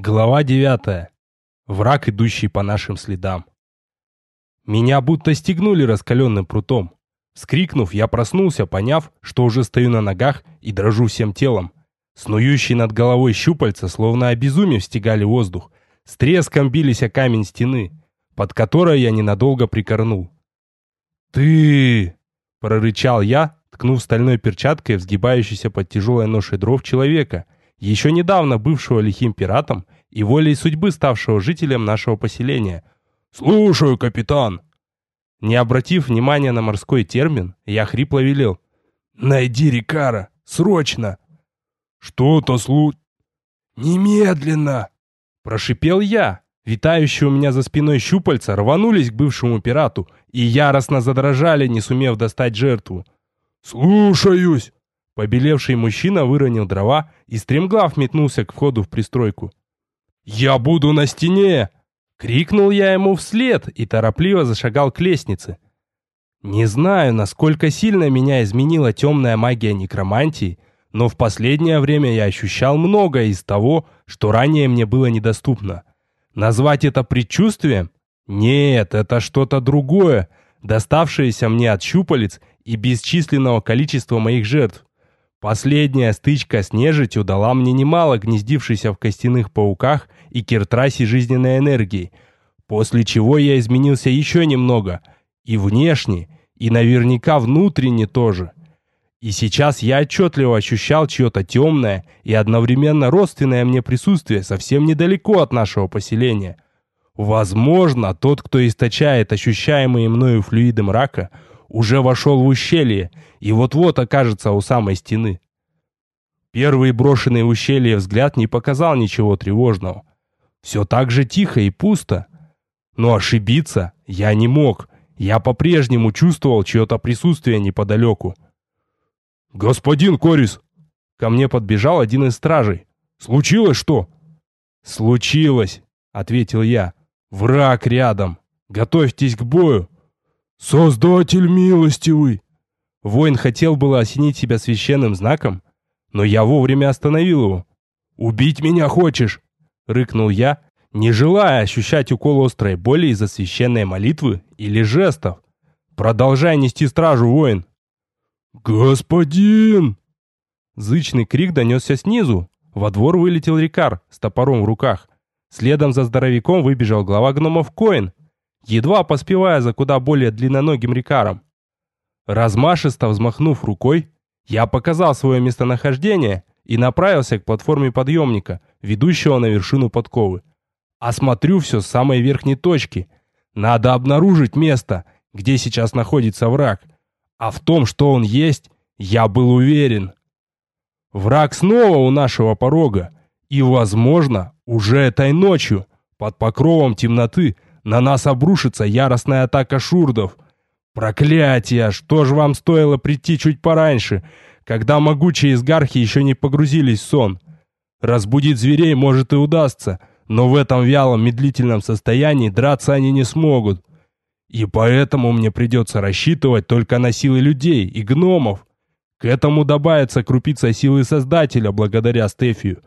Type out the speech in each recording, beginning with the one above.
Глава 9. Враг, идущий по нашим следам. Меня будто стегнули раскаленным прутом. Скрикнув, я проснулся, поняв, что уже стою на ногах и дрожу всем телом. Снующие над головой щупальца, словно обезумев, стегали воздух. С треском бились о камень стены, под которой я ненадолго прикорнул. «Ты!» — прорычал я, ткнув стальной перчаткой в сгибающийся под тяжелой ношей дров человека — еще недавно бывшего лихим пиратом и волей судьбы ставшего жителем нашего поселения. «Слушаю, капитан!» Не обратив внимания на морской термин, я хрипло велел. «Найди Рикара! Срочно!» «Что-то слу...» «Немедленно!» Прошипел я. Витающие у меня за спиной щупальца рванулись к бывшему пирату и яростно задрожали, не сумев достать жертву. «Слушаюсь!» Побелевший мужчина выронил дрова и стремглав метнулся к входу в пристройку. «Я буду на стене!» Крикнул я ему вслед и торопливо зашагал к лестнице. Не знаю, насколько сильно меня изменила темная магия некромантии, но в последнее время я ощущал многое из того, что ранее мне было недоступно. Назвать это предчувствием? Нет, это что-то другое, доставшееся мне от щупалец и бесчисленного количества моих жертв. Последняя стычка с нежитью дала мне немало гнездившейся в костяных пауках и киртрасе жизненной энергии, после чего я изменился еще немного, и внешне, и наверняка внутренне тоже. И сейчас я отчетливо ощущал чье-то темное и одновременно родственное мне присутствие совсем недалеко от нашего поселения. Возможно, тот, кто источает ощущаемые мною флюиды мрака – уже вошел в ущелье и вот-вот окажется у самой стены. Первый брошенный в ущелье взгляд не показал ничего тревожного. Все так же тихо и пусто. Но ошибиться я не мог. Я по-прежнему чувствовал чье-то присутствие неподалеку. «Господин Корис!» Ко мне подбежал один из стражей. «Случилось что?» «Случилось!» — ответил я. «Враг рядом! Готовьтесь к бою!» «Создатель милостивый!» Воин хотел было осенить себя священным знаком, но я вовремя остановил его. «Убить меня хочешь?» — рыкнул я, не желая ощущать укол острой боли из-за священной молитвы или жестов. «Продолжай нести стражу, воин!» «Господин!» Зычный крик донесся снизу. Во двор вылетел Рикар с топором в руках. Следом за здоровяком выбежал глава гномов Коин едва поспевая за куда более длинноногим рикаром. Размашисто взмахнув рукой, я показал свое местонахождение и направился к платформе подъемника, ведущего на вершину подковы. Осмотрю все с самой верхней точки. Надо обнаружить место, где сейчас находится враг. А в том, что он есть, я был уверен. Враг снова у нашего порога. И, возможно, уже этой ночью, под покровом темноты, на нас обрушится яростная атака шурдов. Проклятие! Что ж вам стоило прийти чуть пораньше, когда могучие изгархи еще не погрузились в сон? Разбудить зверей может и удастся, но в этом вялом медлительном состоянии драться они не смогут. И поэтому мне придется рассчитывать только на силы людей и гномов. К этому добавится крупица силы Создателя благодаря Стефию.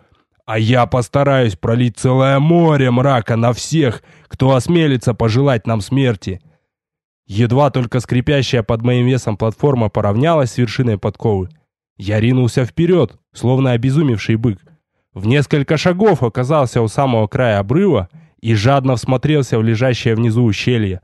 А я постараюсь пролить целое море мрака на всех, кто осмелится пожелать нам смерти. Едва только скрипящая под моим весом платформа поравнялась с вершиной подковы. Я ринулся вперед, словно обезумевший бык. В несколько шагов оказался у самого края обрыва и жадно всмотрелся в лежащее внизу ущелье.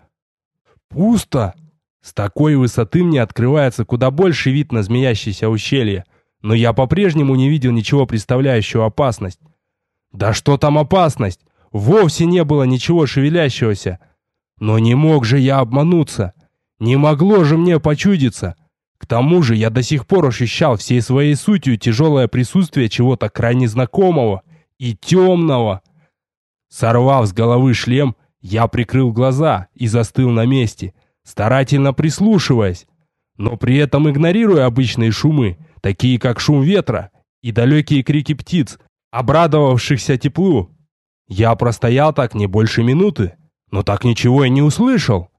Пусто! С такой высоты мне открывается куда больше вид на змеящееся ущелье — но я по-прежнему не видел ничего представляющего опасность. Да что там опасность? Вовсе не было ничего шевелящегося. Но не мог же я обмануться. Не могло же мне почудиться. К тому же я до сих пор ощущал всей своей сутью тяжелое присутствие чего-то крайне знакомого и темного. Сорвав с головы шлем, я прикрыл глаза и застыл на месте, старательно прислушиваясь, но при этом игнорируя обычные шумы такие как шум ветра и далекие крики птиц, обрадовавшихся теплу. Я простоял так не больше минуты, но так ничего и не услышал.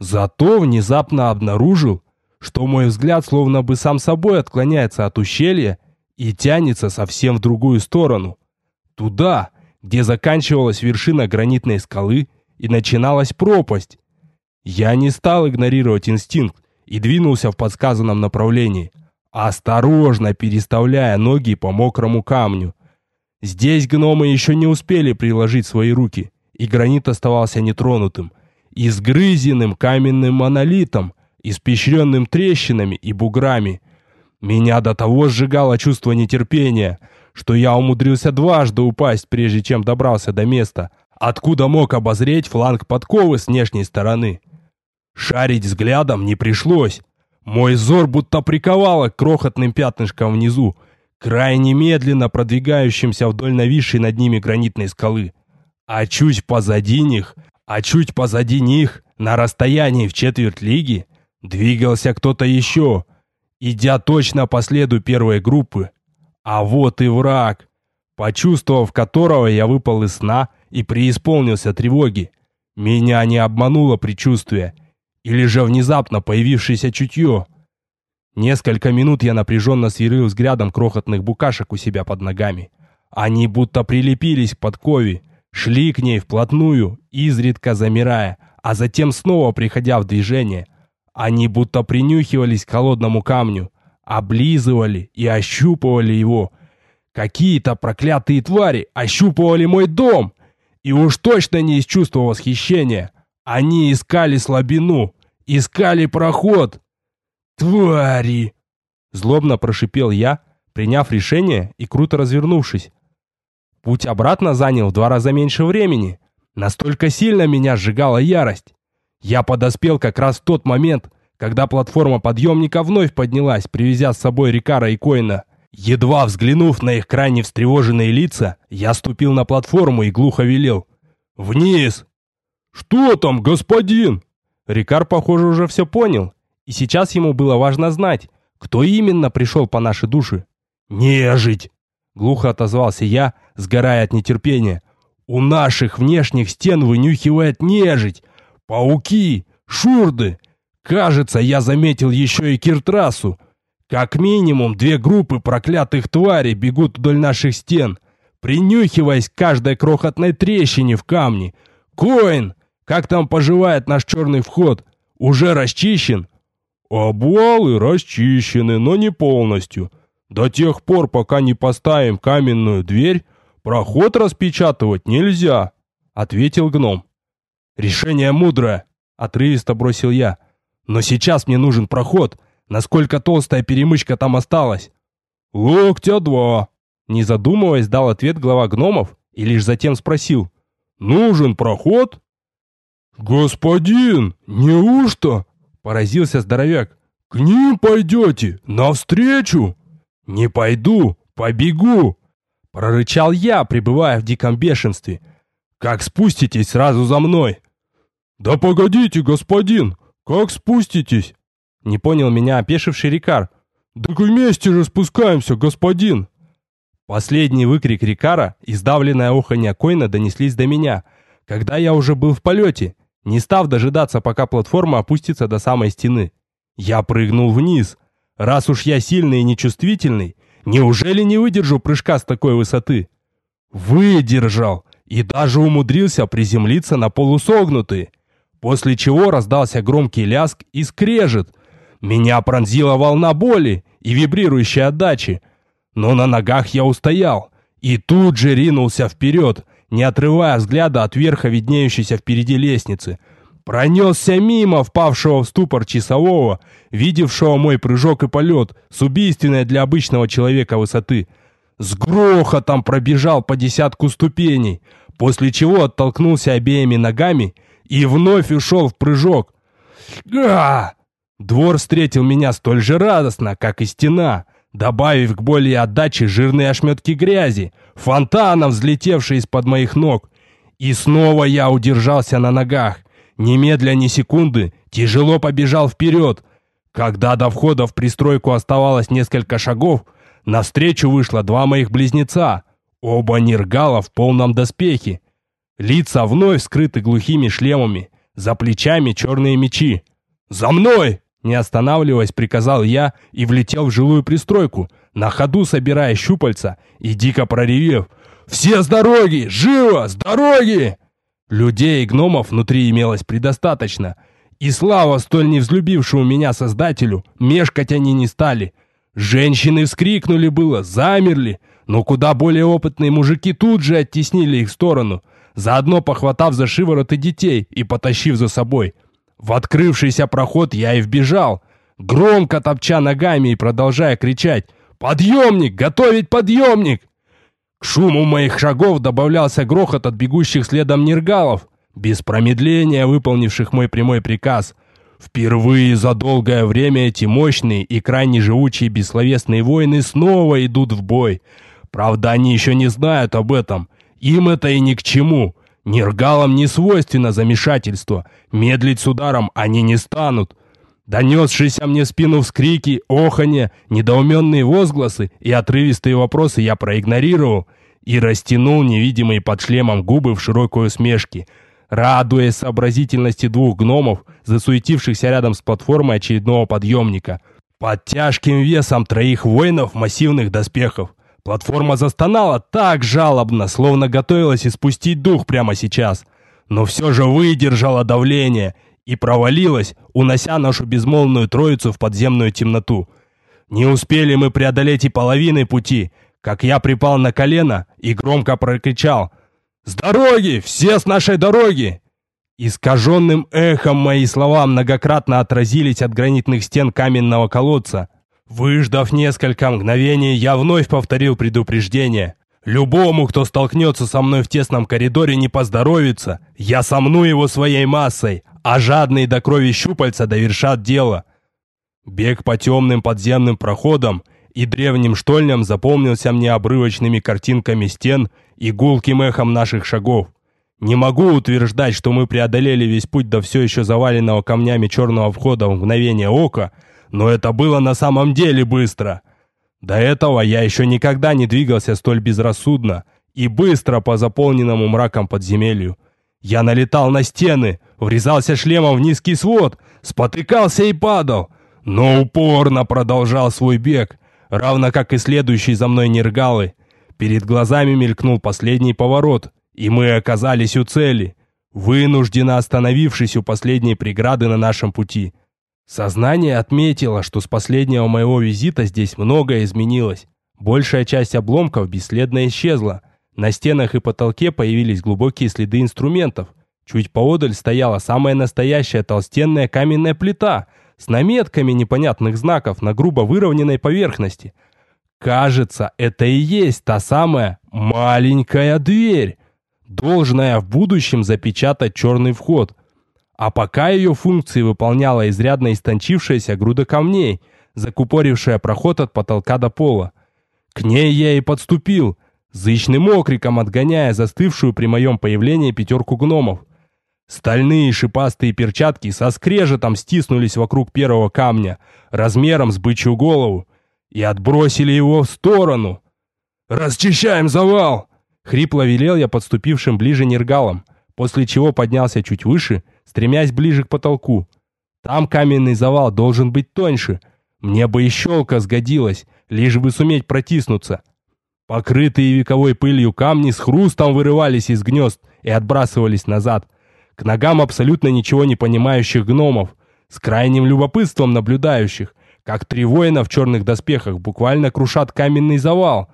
Зато внезапно обнаружил, что мой взгляд словно бы сам собой отклоняется от ущелья и тянется совсем в другую сторону. Туда, где заканчивалась вершина гранитной скалы и начиналась пропасть. Я не стал игнорировать инстинкт и двинулся в подсказанном направлении, осторожно переставляя ноги по мокрому камню. Здесь гномы еще не успели приложить свои руки, и гранит оставался нетронутым, изгрызенным каменным монолитом, испещренным трещинами и буграми. Меня до того сжигало чувство нетерпения, что я умудрился дважды упасть, прежде чем добрался до места, откуда мог обозреть фланг подковы с внешней стороны. Шарить взглядом не пришлось. Мой взор будто приковало крохотным пятнышкам внизу, крайне медленно продвигающимся вдоль нависшей над ними гранитной скалы. А чуть позади них, а чуть позади них, на расстоянии в четверть лиги, двигался кто-то еще, идя точно по следу первой группы. А вот и враг, почувствовав которого я выпал из сна и преисполнился тревоги. Меня не обмануло предчувствие, или же внезапно появившееся чутье. Несколько минут я напряженно сверлил взглядом крохотных букашек у себя под ногами. Они будто прилепились к подкове, шли к ней вплотную, изредка замирая, а затем снова приходя в движение. Они будто принюхивались к холодному камню, облизывали и ощупывали его. Какие-то проклятые твари ощупывали мой дом, и уж точно не из чувства восхищения. Они искали слабину, искали проход. Твари! Злобно прошипел я, приняв решение и круто развернувшись. Путь обратно занял в два раза меньше времени. Настолько сильно меня сжигала ярость. Я подоспел как раз в тот момент, когда платформа подъемника вновь поднялась, привезя с собой Рикара и Коина. Едва взглянув на их крайне встревоженные лица, я ступил на платформу и глухо велел. «Вниз!» «Что там, господин?» Рикар, похоже, уже все понял, и сейчас ему было важно знать, кто именно пришел по нашей душе. «Нежить!» Глухо отозвался я, сгорая от нетерпения. «У наших внешних стен вынюхивает нежить! Пауки! Шурды! Кажется, я заметил еще и киртрасу! Как минимум две группы проклятых тварей бегут вдоль наших стен, принюхиваясь к каждой крохотной трещине в камне. Коин! Как там поживает наш черный вход? Уже расчищен?» «Обвалы расчищены, но не полностью». До тех пор, пока не поставим каменную дверь, проход распечатывать нельзя, ответил гном. Решение мудрое, отрывисто бросил я. Но сейчас мне нужен проход. Насколько толстая перемычка там осталась? Локтя два. Не задумываясь, дал ответ глава гномов и лишь затем спросил. Нужен проход? Господин, неужто? Поразился здоровяк. К ним пойдете? Навстречу? «Не пойду, побегу!» Прорычал я, пребывая в диком бешенстве. «Как спуститесь сразу за мной?» «Да погодите, господин! Как спуститесь?» Не понял меня опешивший Рикар. «Так вместе же спускаемся, господин!» Последний выкрик Рикара и сдавленное оханье Койна донеслись до меня, когда я уже был в полете, не став дожидаться, пока платформа опустится до самой стены. Я прыгнул вниз, Раз уж я сильный и нечувствительный, неужели не выдержу прыжка с такой высоты? Выдержал и даже умудрился приземлиться на полусогнутый, после чего раздался громкий ляск и скрежет. Меня пронзила волна боли и вибрирующей отдачи, но на ногах я устоял и тут же ринулся вперед, не отрывая взгляда от верха виднеющейся впереди лестницы – Пронесся мимо впавшего в ступор часового, видевшего мой прыжок и полет с убийственной для обычного человека высоты. С грохотом пробежал по десятку ступеней, после чего оттолкнулся обеими ногами и вновь ушел в прыжок. Га! Двор встретил меня столь же радостно, как и стена, добавив к боли и отдаче жирные ошметки грязи, фонтаном взлетевшие из-под моих ног. И снова я удержался на ногах, немедля ни секунды, тяжело побежал вперед. Когда до входа в пристройку оставалось несколько шагов, навстречу вышло два моих близнеца, оба нергала в полном доспехе. Лица вновь скрыты глухими шлемами, за плечами черные мечи. «За мной!» Не останавливаясь, приказал я и влетел в жилую пристройку, на ходу собирая щупальца и дико проревев. Все с дороги! Живо! С дороги!» Людей и гномов внутри имелось предостаточно. И слава столь невзлюбившему меня создателю, мешкать они не стали. Женщины вскрикнули было, замерли, но куда более опытные мужики тут же оттеснили их в сторону, заодно похватав за шивороты детей и потащив за собой. В открывшийся проход я и вбежал, громко топча ногами и продолжая кричать «Подъемник! Готовить подъемник!» К шуму моих шагов добавлялся грохот от бегущих следом нергалов, без промедления выполнивших мой прямой приказ. Впервые за долгое время эти мощные и крайне живучие бессловесные воины снова идут в бой. Правда, они еще не знают об этом. Им это и ни к чему. Нергалам не свойственно замешательство. Медлить с ударом они не станут. Донесшиеся мне в спину вскрики, оханье, недоуменные возгласы и отрывистые вопросы я проигнорировал и растянул невидимые под шлемом губы в широкой усмешке, радуясь сообразительности двух гномов, засуетившихся рядом с платформой очередного подъемника. Под тяжким весом троих воинов массивных доспехов. Платформа застонала так жалобно, словно готовилась испустить дух прямо сейчас. Но все же выдержала давление и провалилась, унося нашу безмолвную троицу в подземную темноту. Не успели мы преодолеть и половины пути, как я припал на колено и громко прокричал «С дороги! Все с нашей дороги!» Искаженным эхом мои слова многократно отразились от гранитных стен каменного колодца. Выждав несколько мгновений, я вновь повторил предупреждение. Любому, кто столкнется со мной в тесном коридоре, не поздоровится. Я сомну его своей массой, а жадные до крови щупальца довершат дело. Бег по темным подземным проходам и древним штольням запомнился мне обрывочными картинками стен и гулким эхом наших шагов. Не могу утверждать, что мы преодолели весь путь до все еще заваленного камнями черного входа в мгновение ока, но это было на самом деле быстро. До этого я еще никогда не двигался столь безрассудно и быстро по заполненному мраком подземелью. Я налетал на стены, врезался шлемом в низкий свод, спотыкался и падал, но упорно продолжал свой бег, равно как и следующий за мной нергалы. Перед глазами мелькнул последний поворот, и мы оказались у цели, вынужденно остановившись у последней преграды на нашем пути. Сознание отметило, что с последнего моего визита здесь многое изменилось. Большая часть обломков бесследно исчезла – на стенах и потолке появились глубокие следы инструментов. Чуть поодаль стояла самая настоящая толстенная каменная плита с наметками непонятных знаков на грубо выровненной поверхности. Кажется, это и есть та самая маленькая дверь, должная в будущем запечатать черный вход. А пока ее функции выполняла изрядно истончившаяся груда камней, закупорившая проход от потолка до пола. К ней я и подступил – зычным окриком отгоняя застывшую при моем появлении пятерку гномов. Стальные шипастые перчатки со скрежетом стиснулись вокруг первого камня, размером с бычью голову, и отбросили его в сторону. «Расчищаем завал!» — хрипло велел я подступившим ближе нергалам, после чего поднялся чуть выше, стремясь ближе к потолку. Там каменный завал должен быть тоньше. Мне бы и щелка сгодилась, лишь бы суметь протиснуться. Покрытые вековой пылью камни с хрустом вырывались из гнезд и отбрасывались назад. К ногам абсолютно ничего не понимающих гномов, с крайним любопытством наблюдающих, как три воина в черных доспехах буквально крушат каменный завал.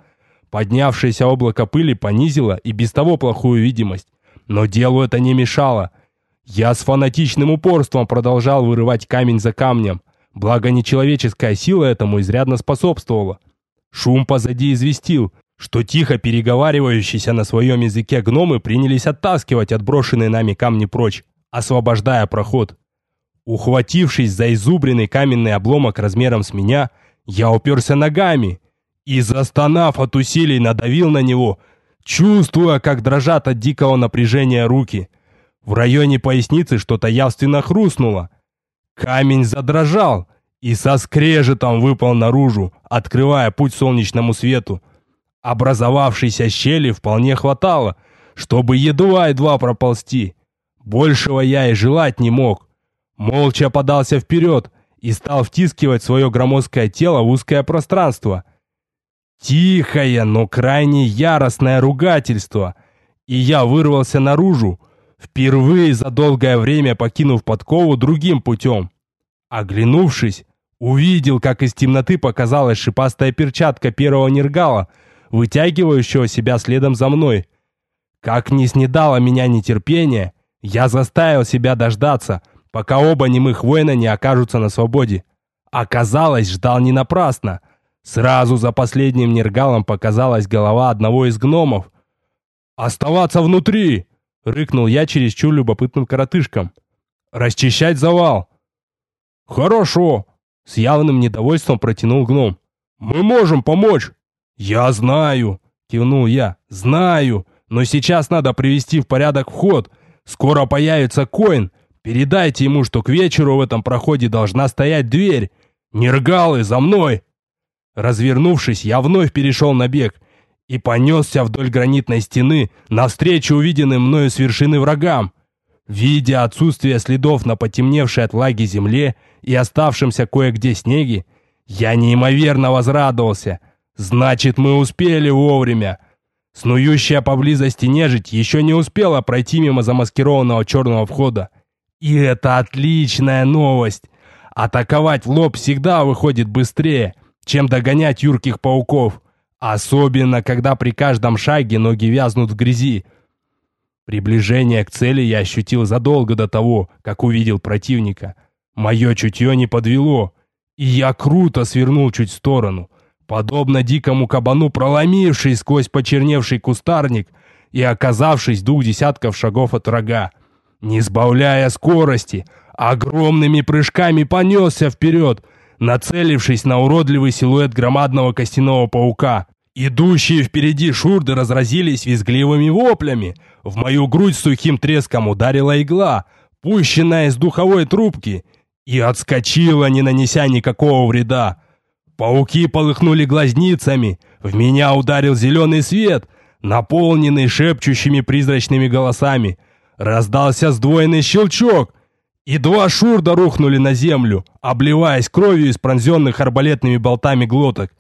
Поднявшееся облако пыли понизило и без того плохую видимость. Но делу это не мешало. Я с фанатичным упорством продолжал вырывать камень за камнем. Благо нечеловеческая сила этому изрядно способствовала. Шум позади известил, что тихо переговаривающиеся на своем языке гномы принялись оттаскивать отброшенные нами камни прочь, освобождая проход. Ухватившись за изубренный каменный обломок размером с меня, я уперся ногами и, застонав от усилий, надавил на него, чувствуя, как дрожат от дикого напряжения руки. В районе поясницы что-то явственно хрустнуло. Камень задрожал, и со скрежетом выпал наружу, открывая путь солнечному свету. Образовавшейся щели вполне хватало, чтобы едва-едва проползти. Большего я и желать не мог. Молча подался вперед и стал втискивать свое громоздкое тело в узкое пространство. Тихое, но крайне яростное ругательство. И я вырвался наружу, впервые за долгое время покинув подкову другим путем. Оглянувшись, увидел, как из темноты показалась шипастая перчатка первого нергала, вытягивающего себя следом за мной. Как не снедало меня нетерпение, я заставил себя дождаться, пока оба немых воина не окажутся на свободе. Оказалось, ждал не напрасно. Сразу за последним нергалом показалась голова одного из гномов. «Оставаться внутри!» — рыкнул я чересчур любопытным коротышкам. «Расчищать завал!» «Хорошо!» — с явным недовольством протянул гном. «Мы можем помочь!» «Я знаю!» — кивнул я. «Знаю! Но сейчас надо привести в порядок вход. Скоро появится Коин. Передайте ему, что к вечеру в этом проходе должна стоять дверь. Нергалы, за мной!» Развернувшись, я вновь перешел на бег и понесся вдоль гранитной стены навстречу увиденным мною с вершины врагам. Видя отсутствие следов на потемневшей от влаги земле и оставшемся кое-где снеге, я неимоверно возрадовался. Значит, мы успели вовремя. Снующая поблизости нежить еще не успела пройти мимо замаскированного черного входа. И это отличная новость. Атаковать в лоб всегда выходит быстрее, чем догонять юрких пауков. Особенно, когда при каждом шаге ноги вязнут в грязи. Приближение к цели я ощутил задолго до того, как увидел противника. Мое чутье не подвело, и я круто свернул чуть в сторону, подобно дикому кабану, проломившись сквозь почерневший кустарник и оказавшись двух десятков шагов от врага. Не сбавляя скорости, огромными прыжками понесся вперед, нацелившись на уродливый силуэт громадного костяного паука. Идущие впереди шурды разразились визгливыми воплями. В мою грудь сухим треском ударила игла, пущенная из духовой трубки, и отскочила, не нанеся никакого вреда. Пауки полыхнули глазницами, в меня ударил зеленый свет, наполненный шепчущими призрачными голосами. Раздался сдвоенный щелчок, и два шурда рухнули на землю, обливаясь кровью из пронзенных арбалетными болтами глоток.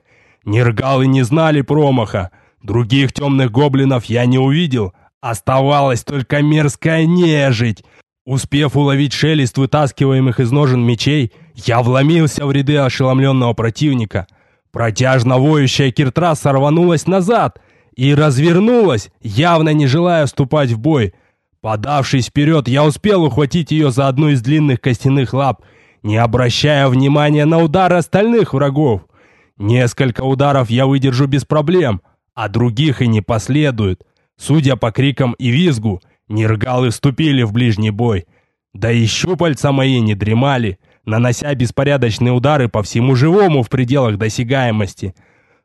Нергалы не знали промаха. Других темных гоблинов я не увидел. Оставалась только мерзкая нежить. Успев уловить шелест вытаскиваемых из ножен мечей, я вломился в ряды ошеломленного противника. Протяжно воющая киртраса рванулась назад и развернулась, явно не желая вступать в бой. Подавшись вперед, я успел ухватить ее за одну из длинных костяных лап, не обращая внимания на удары остальных врагов. Несколько ударов я выдержу без проблем, а других и не последует. Судя по крикам и визгу, нергалы вступили в ближний бой. Да и щупальца мои не дремали, нанося беспорядочные удары по всему живому в пределах досягаемости.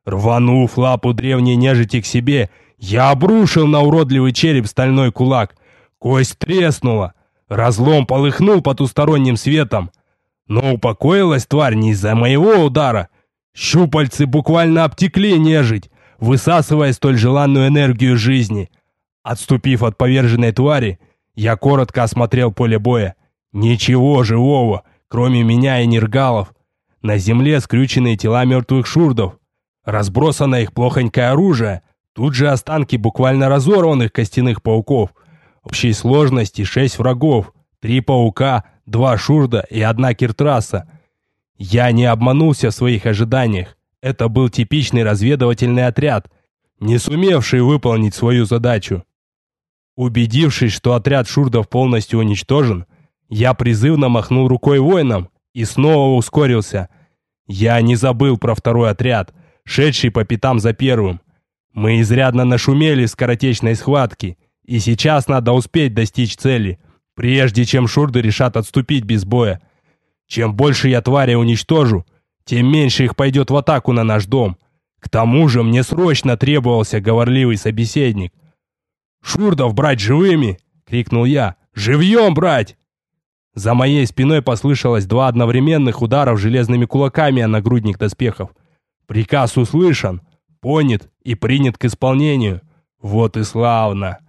Рванув лапу древней нежити к себе, я обрушил на уродливый череп стальной кулак. Кость треснула, разлом полыхнул потусторонним светом. Но упокоилась тварь не из-за моего удара, Щупальцы буквально обтекли нежить, высасывая столь желанную энергию жизни. Отступив от поверженной твари, я коротко осмотрел поле боя. Ничего живого, кроме меня и нергалов. На земле скрюченные тела мертвых шурдов. Разбросано их плохонькое оружие. Тут же останки буквально разорванных костяных пауков. Общей сложности шесть врагов. Три паука, два шурда и одна киртраса. Я не обманулся в своих ожиданиях. Это был типичный разведывательный отряд, не сумевший выполнить свою задачу. Убедившись, что отряд шурдов полностью уничтожен, я призывно махнул рукой воинам и снова ускорился. Я не забыл про второй отряд, шедший по пятам за первым. Мы изрядно нашумели в скоротечной схватке, и сейчас надо успеть достичь цели, прежде чем шурды решат отступить без боя. Чем больше я тварей уничтожу, тем меньше их пойдет в атаку на наш дом. К тому же мне срочно требовался говорливый собеседник. «Шурдов брать живыми!» — крикнул я. «Живьем брать!» За моей спиной послышалось два одновременных ударов железными кулаками о нагрудник доспехов. Приказ услышан, понят и принят к исполнению. Вот и славно.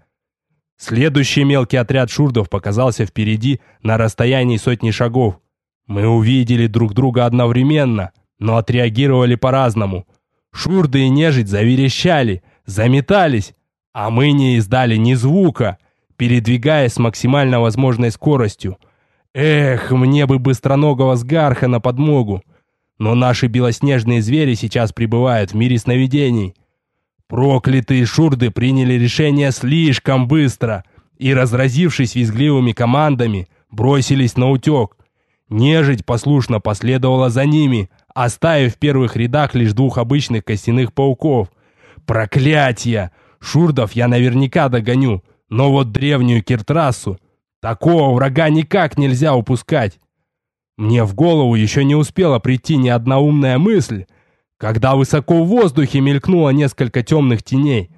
Следующий мелкий отряд шурдов показался впереди на расстоянии сотни шагов. Мы увидели друг друга одновременно, но отреагировали по-разному. Шурды и нежить заверещали, заметались, а мы не издали ни звука, передвигаясь с максимально возможной скоростью. Эх, мне бы быстроногого сгарха на подмогу. Но наши белоснежные звери сейчас пребывают в мире сновидений. Проклятые шурды приняли решение слишком быстро и, разразившись визгливыми командами, бросились на утек. Нежить послушно последовала за ними, оставив в первых рядах лишь двух обычных костяных пауков. Проклятье! Шурдов я наверняка догоню, но вот древнюю Киртрасу, такого врага никак нельзя упускать. Мне в голову еще не успела прийти ни одна умная мысль, когда высоко в воздухе мелькнуло несколько темных теней.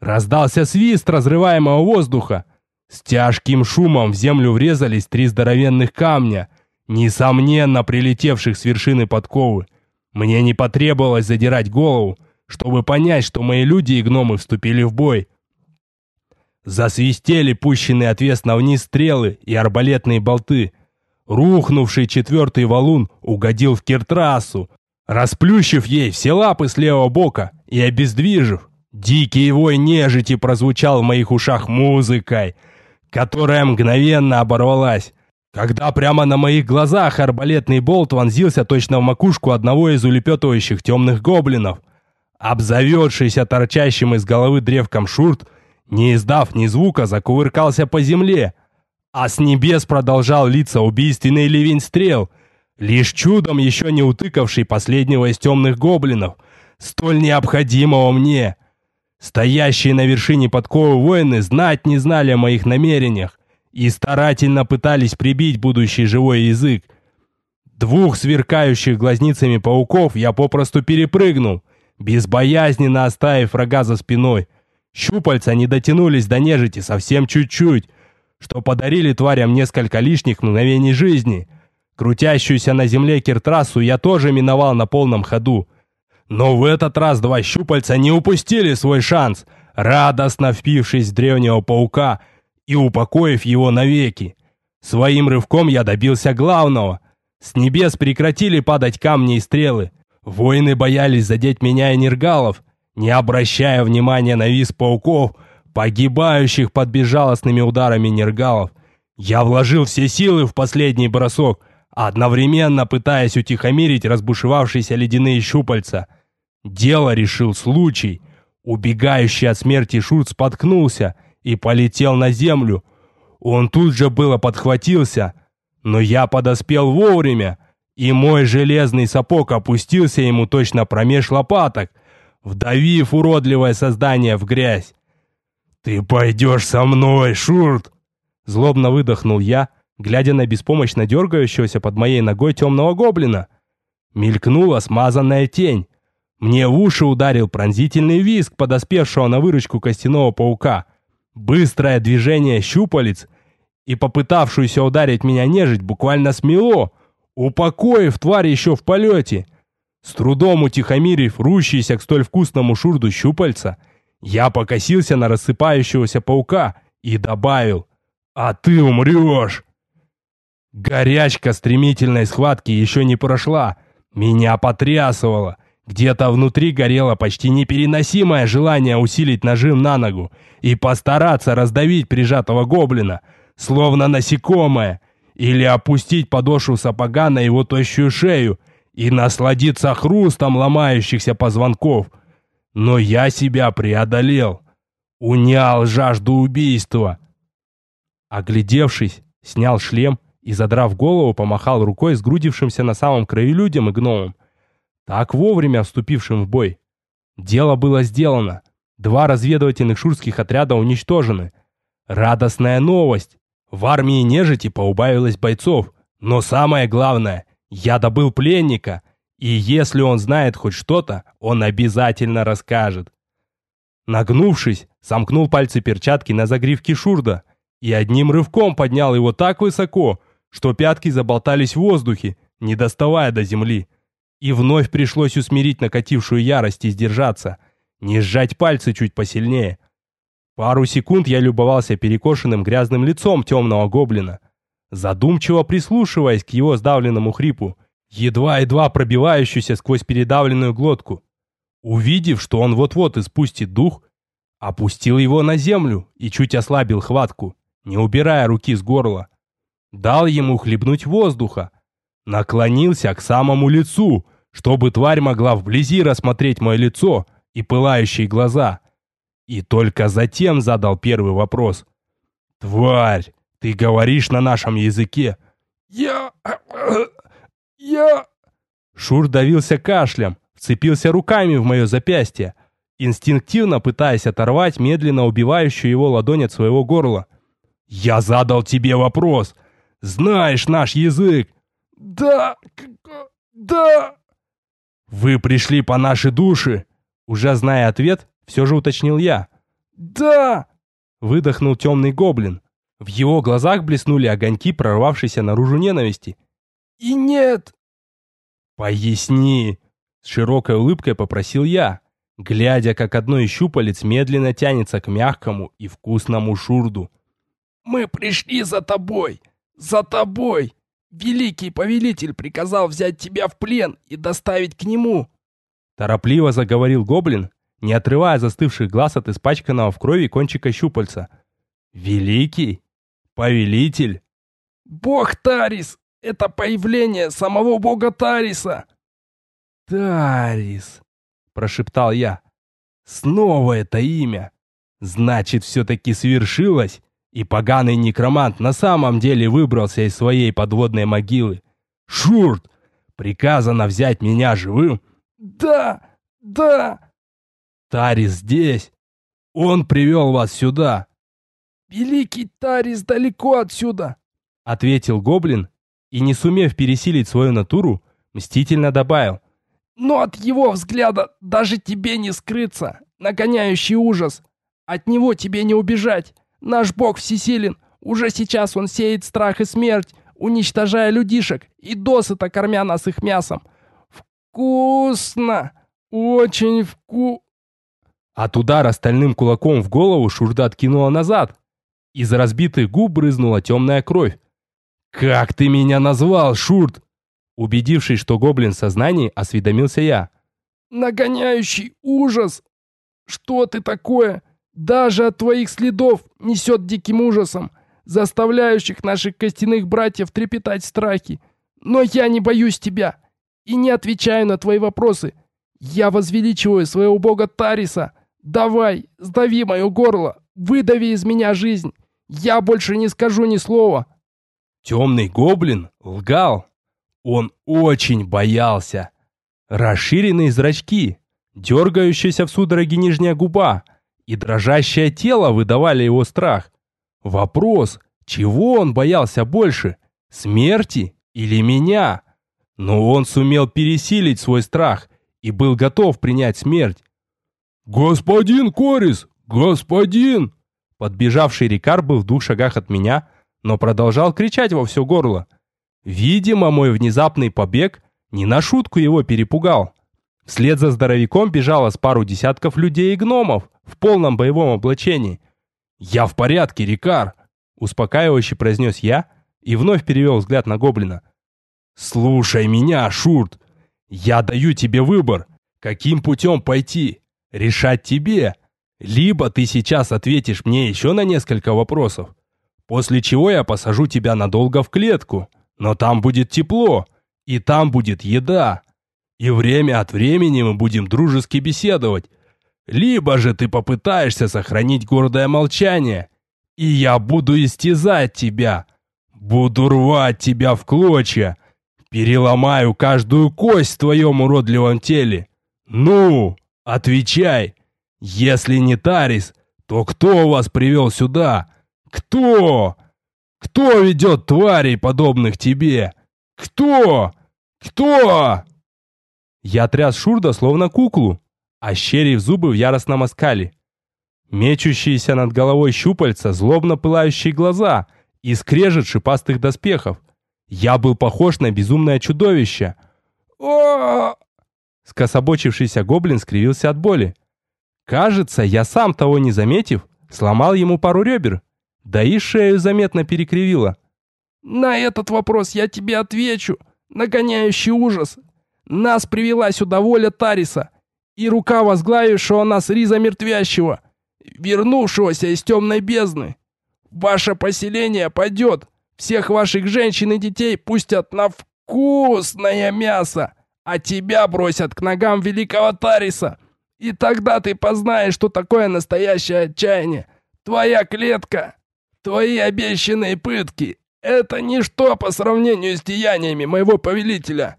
Раздался свист разрываемого воздуха. С тяжким шумом в землю врезались три здоровенных камня, несомненно прилетевших с вершины подковы. Мне не потребовалось задирать голову, чтобы понять, что мои люди и гномы вступили в бой. Засвистели пущенные отвесно вниз стрелы и арбалетные болты. Рухнувший четвертый валун угодил в киртрасу, расплющив ей все лапы с левого бока и обездвижив. Дикий вой нежити прозвучал в моих ушах музыкой, которая мгновенно оборвалась, когда прямо на моих глазах арбалетный болт вонзился точно в макушку одного из улепетывающих темных гоблинов. Обзаведшийся торчащим из головы древком шурт, не издав ни звука, закувыркался по земле, а с небес продолжал литься убийственный ливень стрел, лишь чудом еще не утыкавший последнего из темных гоблинов, столь необходимого мне. Стоящие на вершине подковы воины знать не знали о моих намерениях и старательно пытались прибить будущий живой язык. Двух сверкающих глазницами пауков я попросту перепрыгнул, безбоязненно оставив врага за спиной. Щупальца не дотянулись до нежити совсем чуть-чуть, что подарили тварям несколько лишних мгновений жизни. Крутящуюся на земле киртрассу я тоже миновал на полном ходу. Но в этот раз два щупальца не упустили свой шанс, радостно впившись в древнего паука и упокоив его навеки. Своим рывком я добился главного. С небес прекратили падать камни и стрелы. Воины боялись задеть меня и нергалов, не обращая внимания на виз пауков, погибающих под безжалостными ударами нергалов. Я вложил все силы в последний бросок, одновременно пытаясь утихомирить разбушевавшиеся ледяные щупальца. Дело решил случай. Убегающий от смерти Шут споткнулся и полетел на землю. Он тут же было подхватился, но я подоспел вовремя, и мой железный сапог опустился ему точно промеж лопаток, вдавив уродливое создание в грязь. «Ты пойдешь со мной, Шурт!» Злобно выдохнул я, глядя на беспомощно дергающегося под моей ногой темного гоблина. Мелькнула смазанная тень. Мне в уши ударил пронзительный визг подоспевшего на выручку костяного паука. Быстрое движение щупалец и попытавшуюся ударить меня нежить буквально смело, упокоив тварь еще в полете. С трудом утихомирив рущийся к столь вкусному шурду щупальца, я покосился на рассыпающегося паука и добавил «А ты умрешь!». Горячка стремительной схватки еще не прошла, меня потрясывало. Где-то внутри горело почти непереносимое желание усилить нажим на ногу и постараться раздавить прижатого гоблина, словно насекомое, или опустить подошву сапога на его тощую шею – и насладиться хрустом ломающихся позвонков. Но я себя преодолел, унял жажду убийства. Оглядевшись, снял шлем и, задрав голову, помахал рукой сгрудившимся на самом краю людям и гномам, так вовремя вступившим в бой. Дело было сделано. Два разведывательных шурских отряда уничтожены. Радостная новость. В армии нежити поубавилось бойцов. Но самое главное, я добыл пленника, и если он знает хоть что-то, он обязательно расскажет. Нагнувшись, сомкнул пальцы перчатки на загривке Шурда и одним рывком поднял его так высоко, что пятки заболтались в воздухе, не доставая до земли. И вновь пришлось усмирить накатившую ярость и сдержаться, не сжать пальцы чуть посильнее. Пару секунд я любовался перекошенным грязным лицом темного гоблина, задумчиво прислушиваясь к его сдавленному хрипу, едва-едва пробивающуюся сквозь передавленную глотку. Увидев, что он вот-вот испустит дух, опустил его на землю и чуть ослабил хватку, не убирая руки с горла. Дал ему хлебнуть воздуха, наклонился к самому лицу, чтобы тварь могла вблизи рассмотреть мое лицо и пылающие глаза. И только затем задал первый вопрос. «Тварь, ты говоришь на нашем языке?» «Я... я...» Шур давился кашлем, вцепился руками в мое запястье, инстинктивно пытаясь оторвать медленно убивающую его ладонь от своего горла. «Я задал тебе вопрос. Знаешь наш язык?» «Да... да...» «Вы пришли по нашей душе?» Уже зная ответ, все же уточнил я. «Да!» Выдохнул темный гоблин. В его глазах блеснули огоньки, прорвавшиеся наружу ненависти. «И нет!» «Поясни!» С широкой улыбкой попросил я, глядя, как одно из щупалец медленно тянется к мягкому и вкусному шурду. «Мы пришли за тобой! За тобой! Великий повелитель приказал взять тебя в плен и доставить к нему!» Торопливо заговорил гоблин, не отрывая застывших глаз от испачканного в крови кончика щупальца. «Великий? Повелитель?» «Бог Тарис! Это появление самого бога Тариса!» «Тарис!» — прошептал я. «Снова это имя! Значит, все-таки свершилось, и поганый некромант на самом деле выбрался из своей подводной могилы. Шурт! Приказано взять меня живым? Да! Да! Тарис здесь! Он привел вас сюда!» «Великий Тарис далеко отсюда!» — ответил гоблин и, не сумев пересилить свою натуру, мстительно добавил. «Но от его взгляда даже тебе не скрыться, нагоняющий ужас. От него тебе не убежать. Наш бог всесилен. Уже сейчас он сеет страх и смерть, уничтожая людишек и досыта кормя нас их мясом. Вкусно! Очень вку...» От удара стальным кулаком в голову Шурда откинула назад. Из разбитых губ брызнула темная кровь. «Как ты меня назвал, Шурт?» Убедившись, что гоблин в сознании, осведомился я. «Нагоняющий ужас! Что ты такое? Даже от твоих следов несет диким ужасом, заставляющих наших костяных братьев трепетать в страхе. Но я не боюсь тебя и не отвечаю на твои вопросы. Я возвеличиваю своего бога Тариса. Давай, сдави мое горло, выдави из меня жизнь. Я больше не скажу ни слова». Темный гоблин лгал. Он очень боялся. Расширенные зрачки, дергающаяся в судороге нижняя губа — и дрожащее тело выдавали его страх. Вопрос, чего он боялся больше, смерти или меня? Но он сумел пересилить свой страх и был готов принять смерть. «Господин Корис! Господин!» Подбежавший Рикар был в двух шагах от меня, но продолжал кричать во все горло. Видимо, мой внезапный побег не на шутку его перепугал. Вслед за здоровяком бежало с пару десятков людей и гномов в полном боевом облачении. «Я в порядке, Рикар!» Успокаивающе произнес я и вновь перевел взгляд на гоблина. «Слушай меня, Шурт! Я даю тебе выбор, каким путем пойти. Решать тебе. Либо ты сейчас ответишь мне еще на несколько вопросов, после чего я посажу тебя надолго в клетку, но там будет тепло, и там будет еда, и время от времени мы будем дружески беседовать. Либо же ты попытаешься сохранить гордое молчание, и я буду истязать тебя, буду рвать тебя в клочья, переломаю каждую кость в твоем уродливом теле. Ну, отвечай, если не Тарис, то кто вас привел сюда? Кто? Кто ведет тварей, подобных тебе? Кто? Кто? Я тряс Шурда словно куклу, ощерив зубы в яростном оскале. Мечущиеся над головой щупальца, злобно пылающие глаза и скрежет шипастых доспехов. Я был похож на безумное чудовище. о Скособочившийся гоблин скривился от боли. Кажется, я сам того не заметив, сломал ему пару ребер, да и шею заметно перекривило. «На этот вопрос я тебе отвечу, нагоняющий ужас. Нас привела сюда воля Тариса, и рука возглавившего нас Риза Мертвящего, вернувшегося из темной бездны. Ваше поселение падет, всех ваших женщин и детей пустят на вкусное мясо, а тебя бросят к ногам великого Тариса. И тогда ты познаешь, что такое настоящее отчаяние. Твоя клетка, твои обещанные пытки — это ничто по сравнению с деяниями моего повелителя.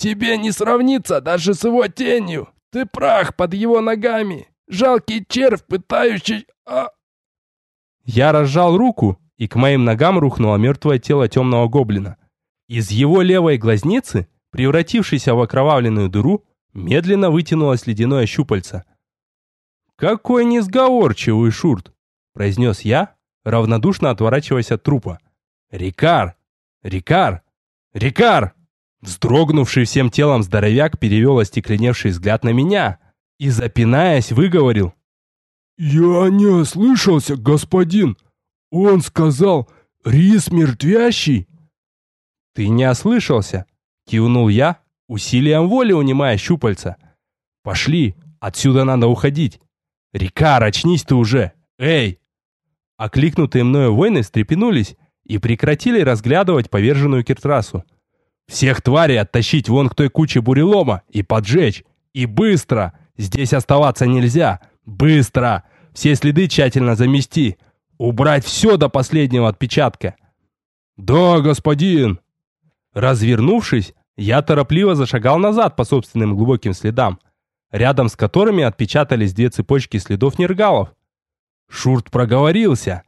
Тебе не сравнится даже с его тенью. Ты прах под его ногами, жалкий червь, пытающий... А... Я разжал руку, и к моим ногам рухнуло мертвое тело темного гоблина. Из его левой глазницы, превратившейся в окровавленную дыру, медленно вытянулось ледяное щупальце. «Какой несговорчивый шурт!» – произнес я, равнодушно отворачиваясь от трупа. «Рикар! Рикар! Рикар!» Вздрогнувший всем телом здоровяк перевел остекленевший взгляд на меня и, запинаясь, выговорил. «Я не ослышался, господин! Он сказал, рис мертвящий!» «Ты не ослышался!» — кивнул я, усилием воли унимая щупальца. «Пошли, отсюда надо уходить! Рикар, очнись ты уже! Эй!» Окликнутые мною воины встрепенулись и прекратили разглядывать поверженную киртрасу. Всех тварей оттащить вон к той куче бурелома и поджечь. И быстро! Здесь оставаться нельзя! Быстро! Все следы тщательно замести. Убрать все до последнего отпечатка. «Да, господин!» Развернувшись, я торопливо зашагал назад по собственным глубоким следам, рядом с которыми отпечатались две цепочки следов нергалов. Шурт проговорился.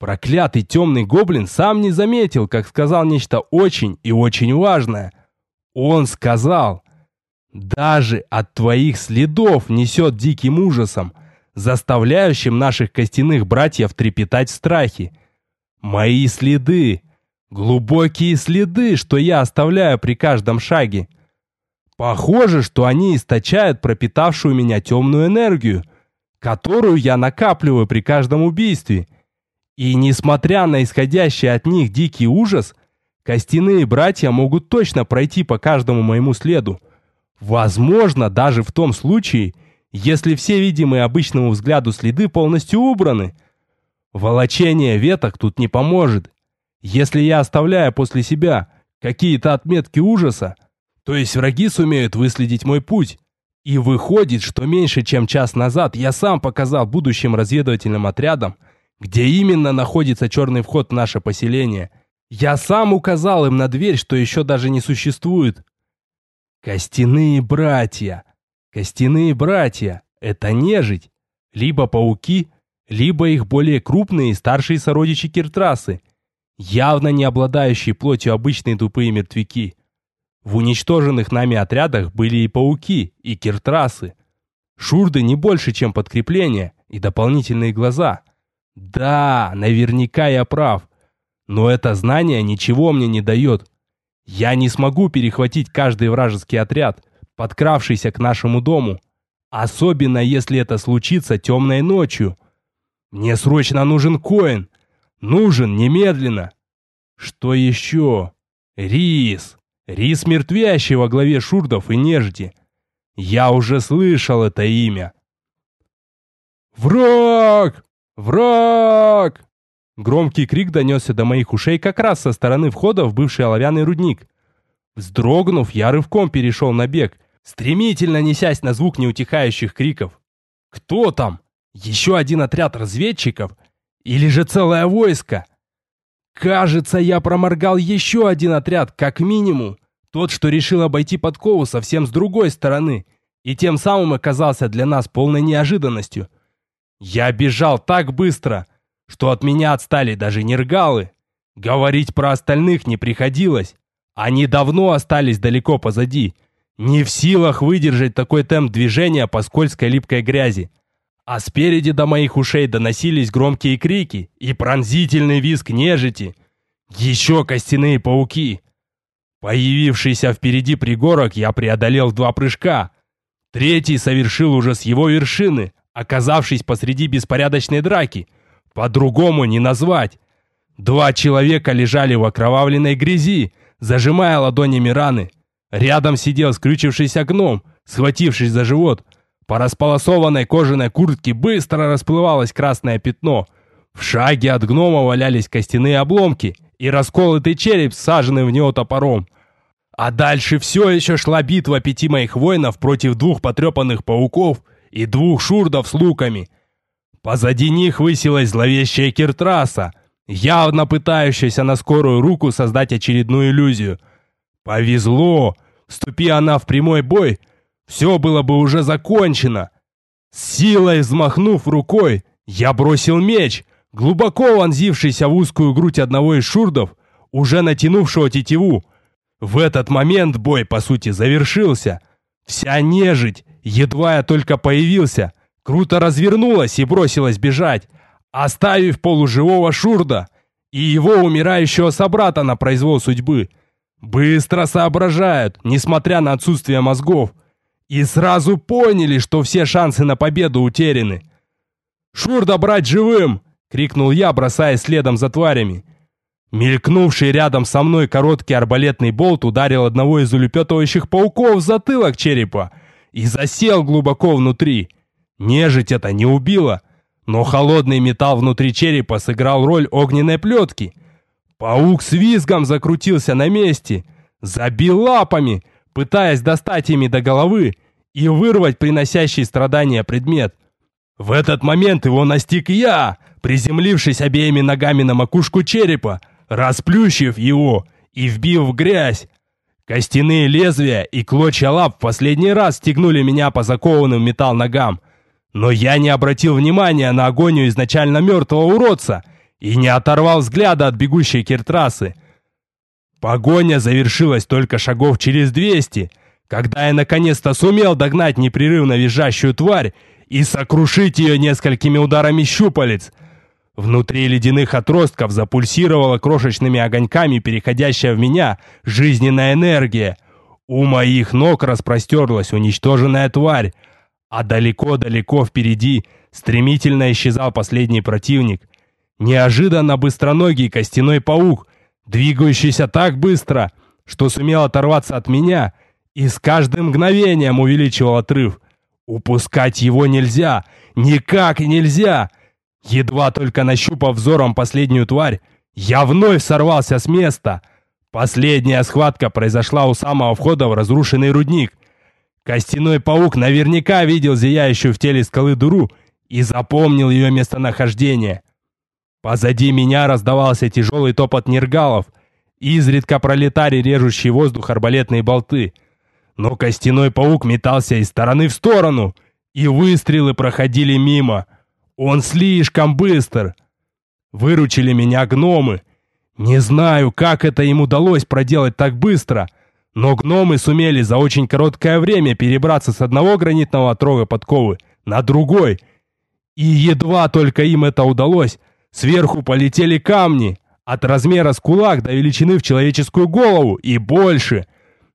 Проклятый темный гоблин сам не заметил, как сказал нечто очень и очень важное. Он сказал, «Даже от твоих следов несет диким ужасом, заставляющим наших костяных братьев трепетать в страхе. Мои следы, глубокие следы, что я оставляю при каждом шаге. Похоже, что они источают пропитавшую меня темную энергию, которую я накапливаю при каждом убийстве». И несмотря на исходящий от них дикий ужас, костяные братья могут точно пройти по каждому моему следу. Возможно, даже в том случае, если все видимые обычному взгляду следы полностью убраны. Волочение веток тут не поможет. Если я оставляю после себя какие-то отметки ужаса, то есть враги сумеют выследить мой путь. И выходит, что меньше чем час назад я сам показал будущим разведывательным отрядам, где именно находится черный вход в наше поселение. Я сам указал им на дверь, что еще даже не существует. Костяные братья. Костяные братья — это нежить. Либо пауки, либо их более крупные и старшие сородичи Киртрасы, явно не обладающие плотью обычные тупые мертвяки. В уничтоженных нами отрядах были и пауки, и Киртрасы. Шурды не больше, чем подкрепление и дополнительные глаза — да, наверняка я прав. Но это знание ничего мне не дает. Я не смогу перехватить каждый вражеский отряд, подкравшийся к нашему дому. Особенно, если это случится темной ночью. Мне срочно нужен коин. Нужен немедленно. Что еще? Рис. Рис мертвящий во главе шурдов и нежити. Я уже слышал это имя. «Враг!» «Враг!» Громкий крик донесся до моих ушей как раз со стороны входа в бывший оловянный рудник. Вздрогнув, я рывком перешел на бег, стремительно несясь на звук неутихающих криков. «Кто там? Еще один отряд разведчиков? Или же целое войско?» «Кажется, я проморгал еще один отряд, как минимум. Тот, что решил обойти подкову совсем с другой стороны, и тем самым оказался для нас полной неожиданностью». Я бежал так быстро, что от меня отстали даже нергалы. Говорить про остальных не приходилось. Они давно остались далеко позади. Не в силах выдержать такой темп движения по скользкой липкой грязи. А спереди до моих ушей доносились громкие крики и пронзительный визг нежити. Еще костяные пауки. Появившийся впереди пригорок я преодолел два прыжка. Третий совершил уже с его вершины, оказавшись посреди беспорядочной драки. По-другому не назвать. Два человека лежали в окровавленной грязи, зажимая ладонями раны. Рядом сидел скрючившийся гном, схватившись за живот. По располосованной кожаной куртке быстро расплывалось красное пятно. В шаге от гнома валялись костяные обломки и расколотый череп, саженный в него топором. А дальше все еще шла битва пяти моих воинов против двух потрепанных пауков и двух шурдов с луками. Позади них высилась зловещая Киртраса, явно пытающаяся на скорую руку создать очередную иллюзию. Повезло! Вступи она в прямой бой, все было бы уже закончено. С силой взмахнув рукой, я бросил меч, глубоко вонзившийся в узкую грудь одного из шурдов, уже натянувшего тетиву, в этот момент бой, по сути, завершился. Вся нежить, едва я только появился, круто развернулась и бросилась бежать, оставив полуживого Шурда и его умирающего собрата на произвол судьбы. Быстро соображают, несмотря на отсутствие мозгов, и сразу поняли, что все шансы на победу утеряны. «Шурда брать живым!» — крикнул я, бросаясь следом за тварями. Мелькнувший рядом со мной короткий арбалетный болт ударил одного из улепетывающих пауков в затылок черепа и засел глубоко внутри. Нежить это не убило, но холодный металл внутри черепа сыграл роль огненной плетки. Паук с визгом закрутился на месте, забил лапами, пытаясь достать ими до головы и вырвать приносящий страдания предмет. В этот момент его настиг я, приземлившись обеими ногами на макушку черепа, расплющив его и вбив в грязь. Костяные лезвия и клочья лап в последний раз стегнули меня по закованным металл ногам. Но я не обратил внимания на агонию изначально мертвого уродца и не оторвал взгляда от бегущей киртрасы. Погоня завершилась только шагов через двести, когда я наконец-то сумел догнать непрерывно визжащую тварь и сокрушить ее несколькими ударами щупалец — Внутри ледяных отростков запульсировала крошечными огоньками переходящая в меня жизненная энергия. У моих ног распростерлась уничтоженная тварь, а далеко-далеко впереди стремительно исчезал последний противник. Неожиданно быстроногий костяной паук, двигающийся так быстро, что сумел оторваться от меня и с каждым мгновением увеличивал отрыв. Упускать его нельзя, никак нельзя! Едва только нащупав взором последнюю тварь, я вновь сорвался с места. Последняя схватка произошла у самого входа в разрушенный рудник. Костяной паук наверняка видел зияющую в теле скалы дуру и запомнил ее местонахождение. Позади меня раздавался тяжелый топот нергалов, изредка пролетали режущие воздух арбалетные болты. Но костяной паук метался из стороны в сторону, и выстрелы проходили мимо — он слишком быстр. Выручили меня гномы. Не знаю, как это им удалось проделать так быстро, но гномы сумели за очень короткое время перебраться с одного гранитного отрога подковы на другой. И едва только им это удалось, сверху полетели камни, от размера с кулак до величины в человеческую голову и больше.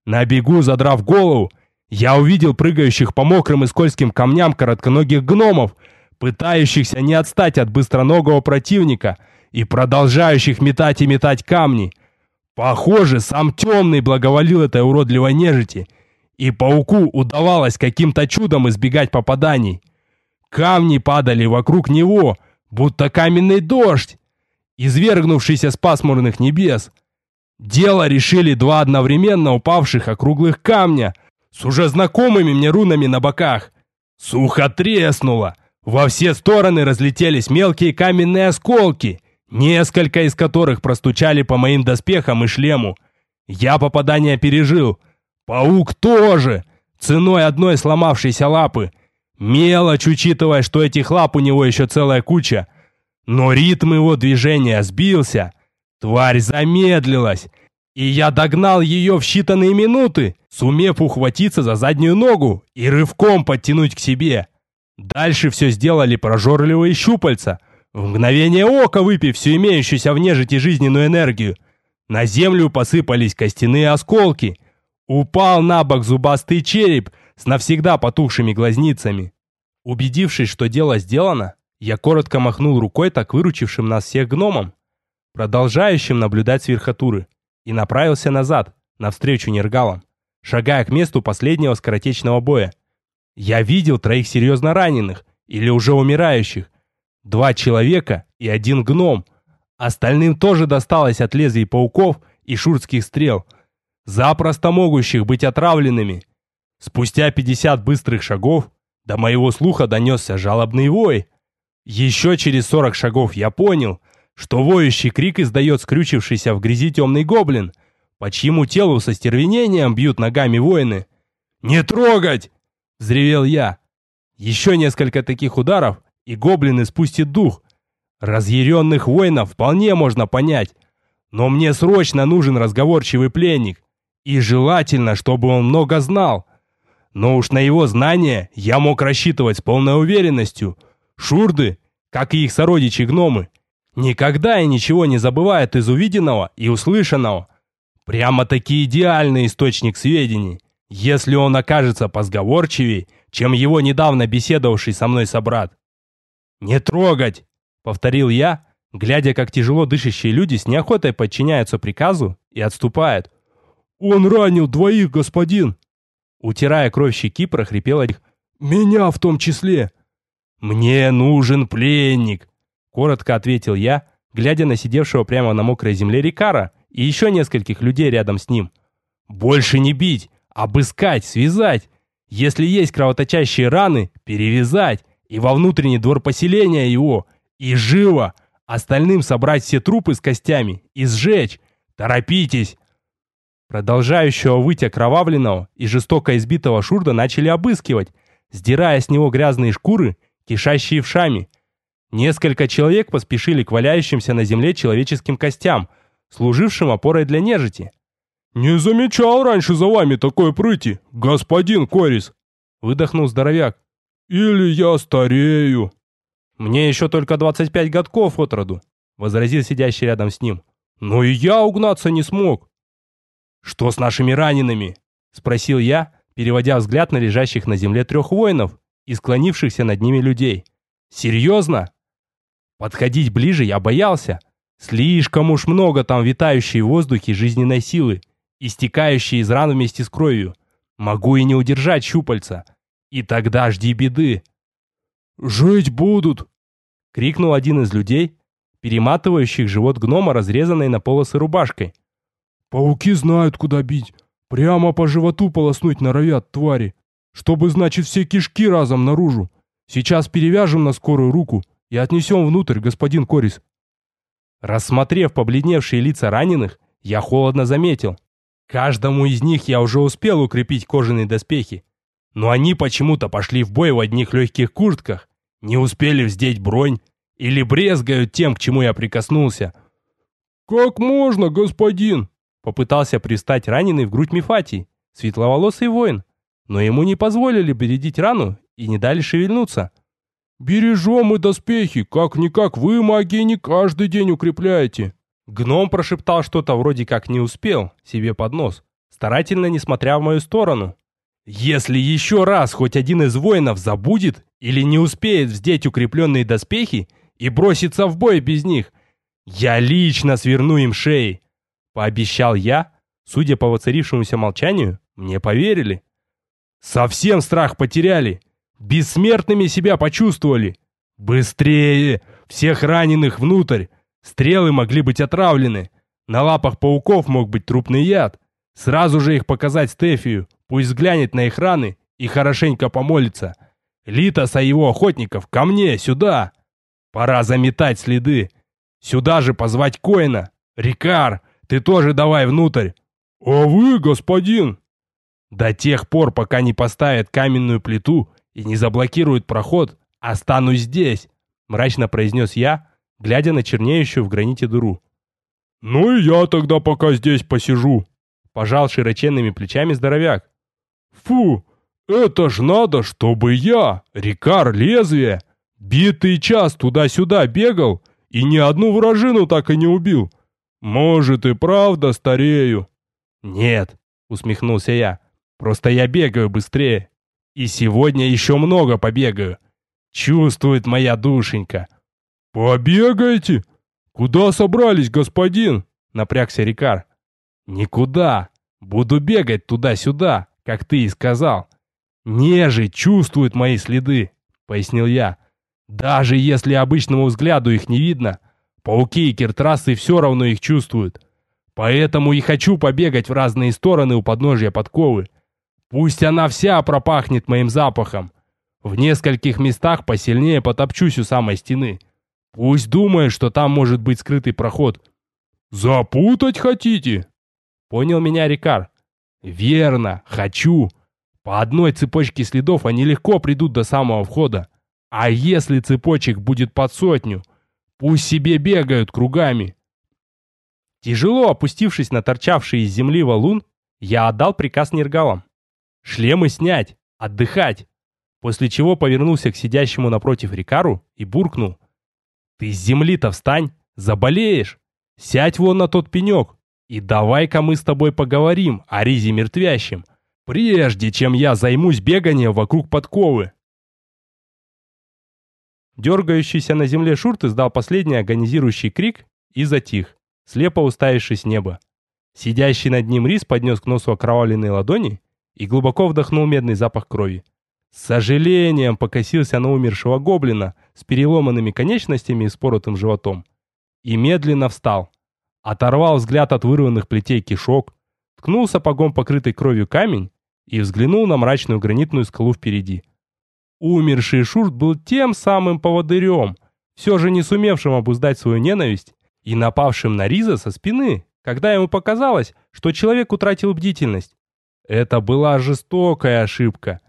На бегу, задрав голову, я увидел прыгающих по мокрым и скользким камням коротконогих гномов, пытающихся не отстать от быстроногого противника и продолжающих метать и метать камни. Похоже, сам темный благоволил этой уродливой нежити, и пауку удавалось каким-то чудом избегать попаданий. Камни падали вокруг него, будто каменный дождь, извергнувшийся с пасмурных небес. Дело решили два одновременно упавших округлых камня с уже знакомыми мне рунами на боках. Сухо треснуло — во все стороны разлетелись мелкие каменные осколки, несколько из которых простучали по моим доспехам и шлему. Я попадание пережил. Паук тоже, ценой одной сломавшейся лапы. Мелочь, учитывая, что этих лап у него еще целая куча. Но ритм его движения сбился. Тварь замедлилась, и я догнал ее в считанные минуты, сумев ухватиться за заднюю ногу и рывком подтянуть к себе. Дальше все сделали прожорливые щупальца, в мгновение ока выпив всю имеющуюся в нежити жизненную энергию. На землю посыпались костяные осколки. Упал на бок зубастый череп с навсегда потухшими глазницами. Убедившись, что дело сделано, я коротко махнул рукой так выручившим нас всех гномам, продолжающим наблюдать с верхотуры, и направился назад, навстречу нергалам, шагая к месту последнего скоротечного боя. Я видел троих серьезно раненых или уже умирающих. Два человека и один гном. Остальным тоже досталось от лезвий пауков и шурских стрел, запросто могущих быть отравленными. Спустя 50 быстрых шагов до моего слуха донесся жалобный вой. Еще через 40 шагов я понял, что воющий крик издает скрючившийся в грязи темный гоблин, по чьему телу со стервенением бьют ногами воины. «Не трогать!» — взревел я. Еще несколько таких ударов, и гоблины спустят дух. Разъяренных воинов вполне можно понять, но мне срочно нужен разговорчивый пленник, и желательно, чтобы он много знал. Но уж на его знания я мог рассчитывать с полной уверенностью. Шурды, как и их сородичи-гномы, никогда и ничего не забывают из увиденного и услышанного. Прямо-таки идеальный источник сведений, если он окажется позговорчивее, чем его недавно беседовавший со мной собрат. «Не трогать!» — повторил я, глядя, как тяжело дышащие люди с неохотой подчиняются приказу и отступают. «Он ранил двоих, господин!» Утирая кровь щеки, прохрипел их. «Меня в том числе!» «Мне нужен пленник!» Коротко ответил я, глядя на сидевшего прямо на мокрой земле Рикара и еще нескольких людей рядом с ним. «Больше не бить, обыскать, связать. Если есть кровоточащие раны, перевязать и во внутренний двор поселения его. И живо! Остальным собрать все трупы с костями и сжечь. Торопитесь!» Продолжающего выть окровавленного и жестоко избитого Шурда начали обыскивать, сдирая с него грязные шкуры, кишащие вшами. Несколько человек поспешили к валяющимся на земле человеческим костям, служившим опорой для нежити. «Не замечал раньше за вами такой прыти, господин Корис!» Выдохнул здоровяк. «Или я старею?» «Мне еще только 25 годков от роду», возразил сидящий рядом с ним. «Но и я угнаться не смог». «Что с нашими ранеными?» Спросил я, переводя взгляд на лежащих на земле трех воинов и склонившихся над ними людей. «Серьезно?» Подходить ближе я боялся. Слишком уж много там витающей в воздухе жизненной силы, истекающей из ран вместе с кровью. Могу и не удержать щупальца. И тогда жди беды. «Жить будут!» — крикнул один из людей, перематывающих живот гнома, разрезанной на полосы рубашкой. «Пауки знают, куда бить. Прямо по животу полоснуть норовят, твари. Чтобы, значит, все кишки разом наружу. Сейчас перевяжем на скорую руку и отнесем внутрь, господин Корис». Рассмотрев побледневшие лица раненых, я холодно заметил. Каждому из них я уже успел укрепить кожаные доспехи. Но они почему-то пошли в бой в одних легких куртках, не успели вздеть бронь или брезгают тем, к чему я прикоснулся. «Как можно, господин?» Попытался пристать раненый в грудь Мефатий, светловолосый воин, но ему не позволили бередить рану и не дали шевельнуться. «Бережем мы доспехи, как-никак вы магии не каждый день укрепляете». Гном прошептал что-то вроде как не успел, себе под нос, старательно не смотря в мою сторону. «Если еще раз хоть один из воинов забудет или не успеет вздеть укрепленные доспехи и броситься в бой без них, я лично сверну им шеи!» Пообещал я, судя по воцарившемуся молчанию, мне поверили. «Совсем страх потеряли!» Бессмертными себя почувствовали. Быстрее! Всех раненых внутрь! Стрелы могли быть отравлены. На лапах пауков мог быть трупный яд. Сразу же их показать Стефию. Пусть взглянет на их раны и хорошенько помолится. Литоса и его охотников ко мне, сюда. Пора заметать следы. Сюда же позвать Коина. Рикар, ты тоже давай внутрь. А вы, господин? До тех пор, пока не поставят каменную плиту, и не заблокируют проход, останусь здесь», — мрачно произнес я, глядя на чернеющую в граните дыру. «Ну и я тогда пока здесь посижу», — пожал широченными плечами здоровяк. «Фу, это ж надо, чтобы я, Рикар Лезвие, битый час туда-сюда бегал и ни одну вражину так и не убил. Может и правда старею». «Нет», — усмехнулся я, — «просто я бегаю быстрее». И сегодня еще много побегаю. Чувствует моя душенька. Побегаете? Куда собрались, господин? Напрягся Рикар. Никуда. Буду бегать туда-сюда, как ты и сказал. Нежить чувствует мои следы, пояснил я. Даже если обычному взгляду их не видно, пауки и киртрасы все равно их чувствуют. Поэтому и хочу побегать в разные стороны у подножья подковы. Пусть она вся пропахнет моим запахом. В нескольких местах посильнее потопчусь у самой стены. Пусть думает, что там может быть скрытый проход. «Запутать хотите?» Понял меня Рикар. «Верно, хочу. По одной цепочке следов они легко придут до самого входа. А если цепочек будет под сотню, пусть себе бегают кругами». Тяжело опустившись на торчавший из земли валун, я отдал приказ нергалам. Шлемы снять, отдыхать. После чего повернулся к сидящему напротив Рикару и буркнул. «Ты с земли-то встань, заболеешь. Сядь вон на тот пенек, и давай-ка мы с тобой поговорим о Ризе мертвящем, прежде чем я займусь беганием вокруг подковы». Дергающийся на земле Шурт издал последний агонизирующий крик и затих, слепо уставившись в небо. Сидящий над ним Рис поднес к носу окровавленные ладони и глубоко вдохнул медный запах крови. С сожалением покосился на умершего гоблина с переломанными конечностями и споротым животом. И медленно встал. Оторвал взгляд от вырванных плетей кишок, ткнул сапогом покрытый кровью камень и взглянул на мрачную гранитную скалу впереди. Умерший Шурт был тем самым поводырем, все же не сумевшим обуздать свою ненависть и напавшим на Риза со спины, когда ему показалось, что человек утратил бдительность. Это была жестокая ошибка.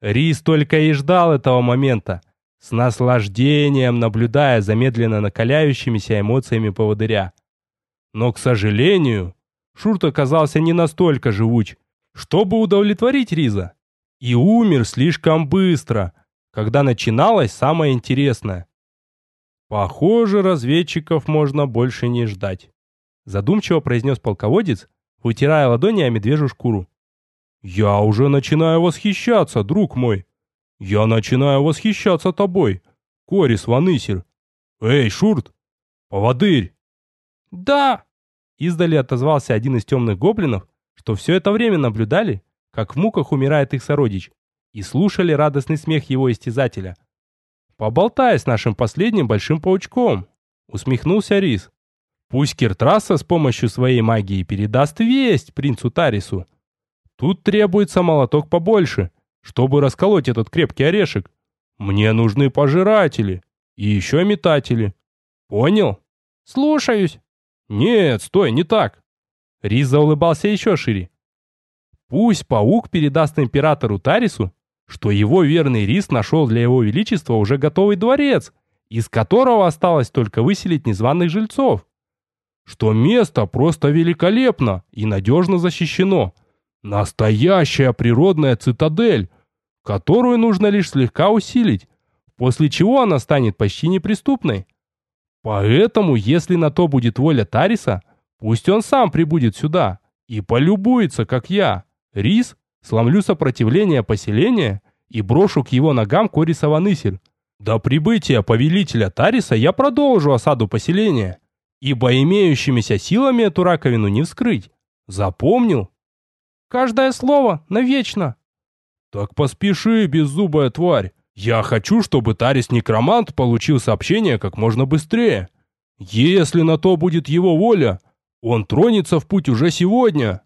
Риз только и ждал этого момента, с наслаждением наблюдая за медленно накаляющимися эмоциями поводыря. Но, к сожалению, Шурт оказался не настолько живуч, чтобы удовлетворить Риза. И умер слишком быстро, когда начиналось самое интересное. Похоже, разведчиков можно больше не ждать. Задумчиво произнес полководец, вытирая ладони о медвежью шкуру. «Я уже начинаю восхищаться, друг мой. Я начинаю восхищаться тобой, Корис Ванысер. Эй, Шурт! Поводырь!» «Да!» Издали отозвался один из темных гоблинов, что все это время наблюдали, как в муках умирает их сородич, и слушали радостный смех его истязателя. «Поболтай с нашим последним большим паучком!» Усмехнулся Рис. «Пусть Киртрасса с помощью своей магии передаст весть принцу Тарису, Тут требуется молоток побольше, чтобы расколоть этот крепкий орешек. Мне нужны пожиратели и еще метатели. Понял? Слушаюсь. Нет, стой, не так. Рис заулыбался еще шире. Пусть паук передаст императору Тарису, что его верный Рис нашел для его величества уже готовый дворец, из которого осталось только выселить незваных жильцов. Что место просто великолепно и надежно защищено, Настоящая природная цитадель, которую нужно лишь слегка усилить, после чего она станет почти неприступной. Поэтому, если на то будет воля Тариса, пусть он сам прибудет сюда и полюбуется, как я, Рис, сломлю сопротивление поселения и брошу к его ногам Кориса Ванысер. До прибытия повелителя Тариса я продолжу осаду поселения, ибо имеющимися силами эту раковину не вскрыть. Запомнил? Каждое слово навечно. Так поспеши, беззубая тварь. Я хочу, чтобы Тарис-некромант получил сообщение как можно быстрее. Если на то будет его воля, он тронется в путь уже сегодня.